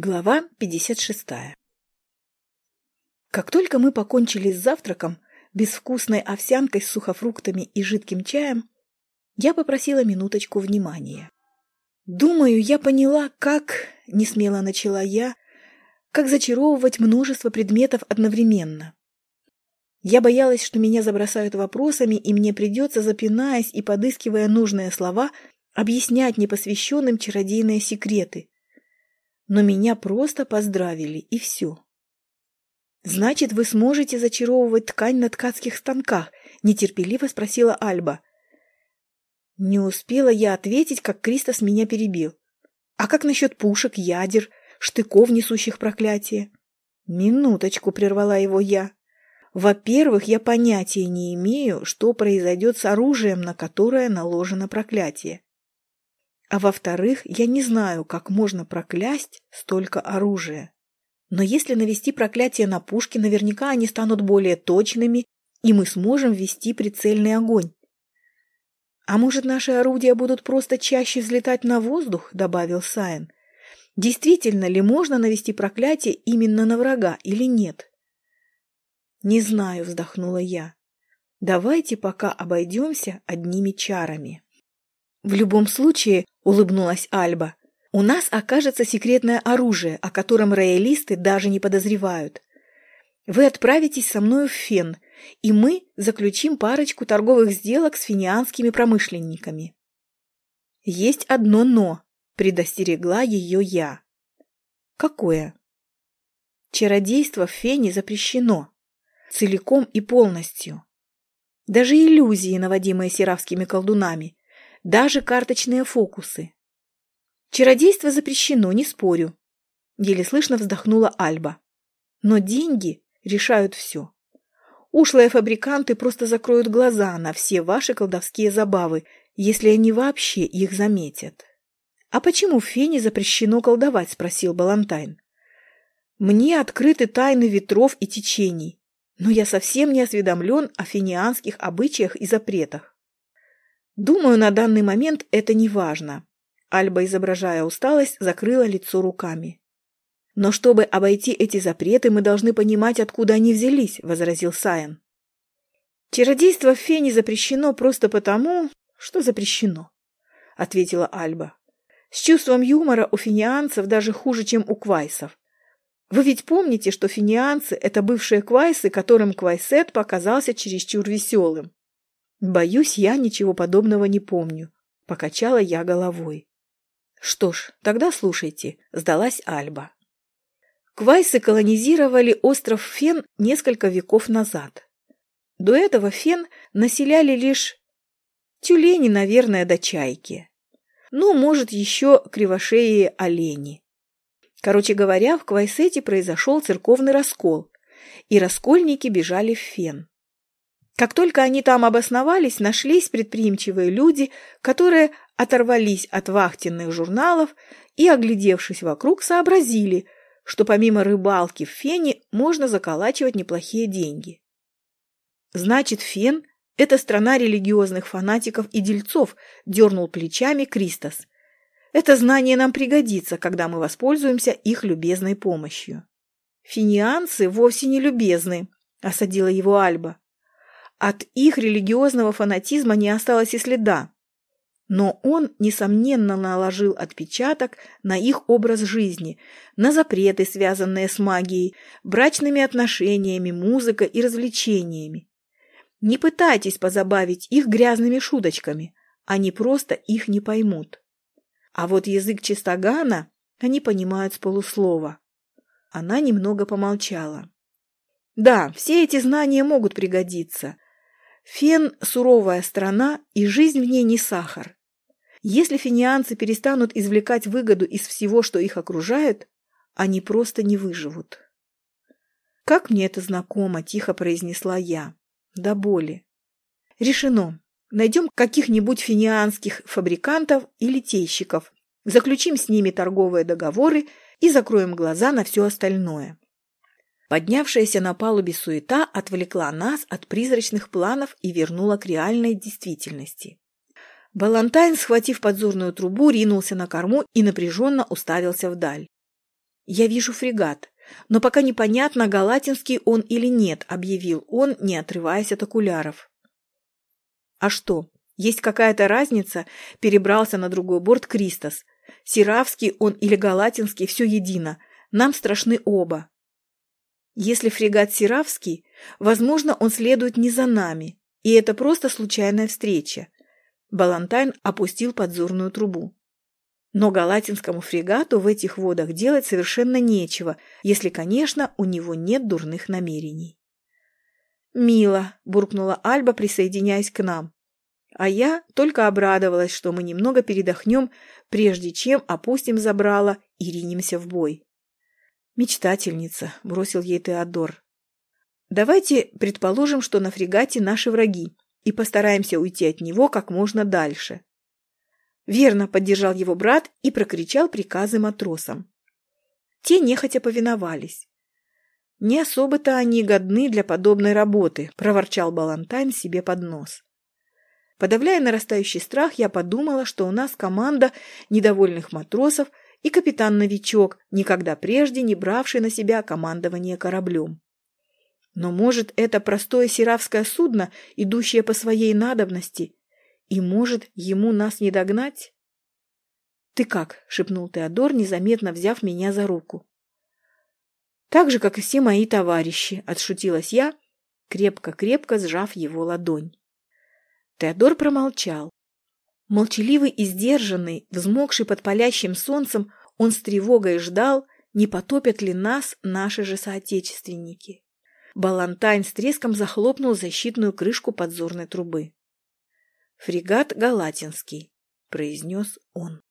Глава 56 Как только мы покончили с завтраком, безвкусной овсянкой с сухофруктами и жидким чаем, я попросила минуточку внимания. Думаю, я поняла, как, не смело начала я, как зачаровывать множество предметов одновременно. Я боялась, что меня забросают вопросами, и мне придется, запинаясь и подыскивая нужные слова, объяснять непосвященным чародейные секреты – но меня просто поздравили, и все. «Значит, вы сможете зачаровывать ткань на ткацких станках?» – нетерпеливо спросила Альба. Не успела я ответить, как Кристос меня перебил. «А как насчет пушек, ядер, штыков, несущих проклятие?» «Минуточку», – прервала его я. «Во-первых, я понятия не имею, что произойдет с оружием, на которое наложено проклятие. А во-вторых, я не знаю, как можно проклясть столько оружия. Но если навести проклятие на пушки, наверняка они станут более точными, и мы сможем вести прицельный огонь. А может, наши орудия будут просто чаще взлетать на воздух, добавил Сайн. Действительно ли можно навести проклятие именно на врага или нет? Не знаю, вздохнула я. Давайте пока обойдемся одними чарами. В любом случае, улыбнулась Альба, у нас окажется секретное оружие, о котором роялисты даже не подозревают. Вы отправитесь со мной в Фен, и мы заключим парочку торговых сделок с финианскими промышленниками. Есть одно «но», предостерегла ее я. Какое? Чародейство в Фене запрещено. Целиком и полностью. Даже иллюзии, наводимые серавскими колдунами, даже карточные фокусы. Чародейство запрещено, не спорю. Еле слышно вздохнула Альба. Но деньги решают все. Ушлые фабриканты просто закроют глаза на все ваши колдовские забавы, если они вообще их заметят. «А почему в Фене запрещено колдовать?» – спросил Балантайн. «Мне открыты тайны ветров и течений, но я совсем не осведомлен о финианских обычаях и запретах. Думаю, на данный момент это не важно. Альба, изображая усталость, закрыла лицо руками. «Но чтобы обойти эти запреты, мы должны понимать, откуда они взялись», — возразил Сайен. «Чародейство в Фене запрещено просто потому, что запрещено», — ответила Альба. «С чувством юмора у финианцев даже хуже, чем у квайсов. Вы ведь помните, что финианцы — это бывшие квайсы, которым квайсет показался чересчур веселым. Боюсь, я ничего подобного не помню. Покачала я головой. Что ж, тогда слушайте, сдалась Альба. Квайсы колонизировали остров Фен несколько веков назад. До этого Фен населяли лишь тюлени, наверное, до чайки. Ну, может, еще кривошеи олени. Короче говоря, в Квайсете произошел церковный раскол, и раскольники бежали в Фен. Как только они там обосновались, нашлись предприимчивые люди, которые оторвались от вахтенных журналов и, оглядевшись вокруг, сообразили, что помимо рыбалки в фене можно заколачивать неплохие деньги. Значит, фен – это страна религиозных фанатиков и дельцов, дернул плечами Кристос. Это знание нам пригодится, когда мы воспользуемся их любезной помощью. Финианцы вовсе не любезны, осадила его Альба. От их религиозного фанатизма не осталось и следа. Но он, несомненно, наложил отпечаток на их образ жизни, на запреты, связанные с магией, брачными отношениями, музыкой и развлечениями. Не пытайтесь позабавить их грязными шуточками, они просто их не поймут. А вот язык чистогана они понимают с полуслова. Она немного помолчала. Да, все эти знания могут пригодиться – Фен – суровая страна, и жизнь в ней не сахар. Если финианцы перестанут извлекать выгоду из всего, что их окружает, они просто не выживут. «Как мне это знакомо», – тихо произнесла я. «До боли». «Решено. Найдем каких-нибудь финианских фабрикантов и литейщиков, заключим с ними торговые договоры и закроем глаза на все остальное». Поднявшаяся на палубе суета отвлекла нас от призрачных планов и вернула к реальной действительности. Балантайн, схватив подзорную трубу, ринулся на корму и напряженно уставился вдаль. «Я вижу фрегат, но пока непонятно, галатинский он или нет», — объявил он, не отрываясь от окуляров. «А что, есть какая-то разница?» — перебрался на другой борт Кристос. «Сиравский он или галатинский, все едино. Нам страшны оба. Если фрегат Сиравский, возможно, он следует не за нами, и это просто случайная встреча». Балантайн опустил подзорную трубу. Но галатинскому фрегату в этих водах делать совершенно нечего, если, конечно, у него нет дурных намерений. «Мило», – буркнула Альба, присоединяясь к нам. А я только обрадовалась, что мы немного передохнем, прежде чем опустим забрало и ринемся в бой. «Мечтательница», – бросил ей Теодор. «Давайте предположим, что на фрегате наши враги, и постараемся уйти от него как можно дальше. Верно поддержал его брат и прокричал приказы матросам. Те нехотя повиновались. «Не особо-то они годны для подобной работы», – проворчал Балантайн себе под нос. Подавляя нарастающий страх, я подумала, что у нас команда недовольных матросов и капитан-новичок, никогда прежде не бравший на себя командование кораблем. Но, может, это простое сиравское судно, идущее по своей надобности, и, может, ему нас не догнать? «Ты как?» — шепнул Теодор, незаметно взяв меня за руку. «Так же, как и все мои товарищи», — отшутилась я, крепко-крепко сжав его ладонь. Теодор промолчал. Молчаливый и сдержанный, взмокший под палящим солнцем, он с тревогой ждал, не потопят ли нас наши же соотечественники. Балантайн с треском захлопнул защитную крышку подзорной трубы. «Фрегат Галатинский», — произнес он.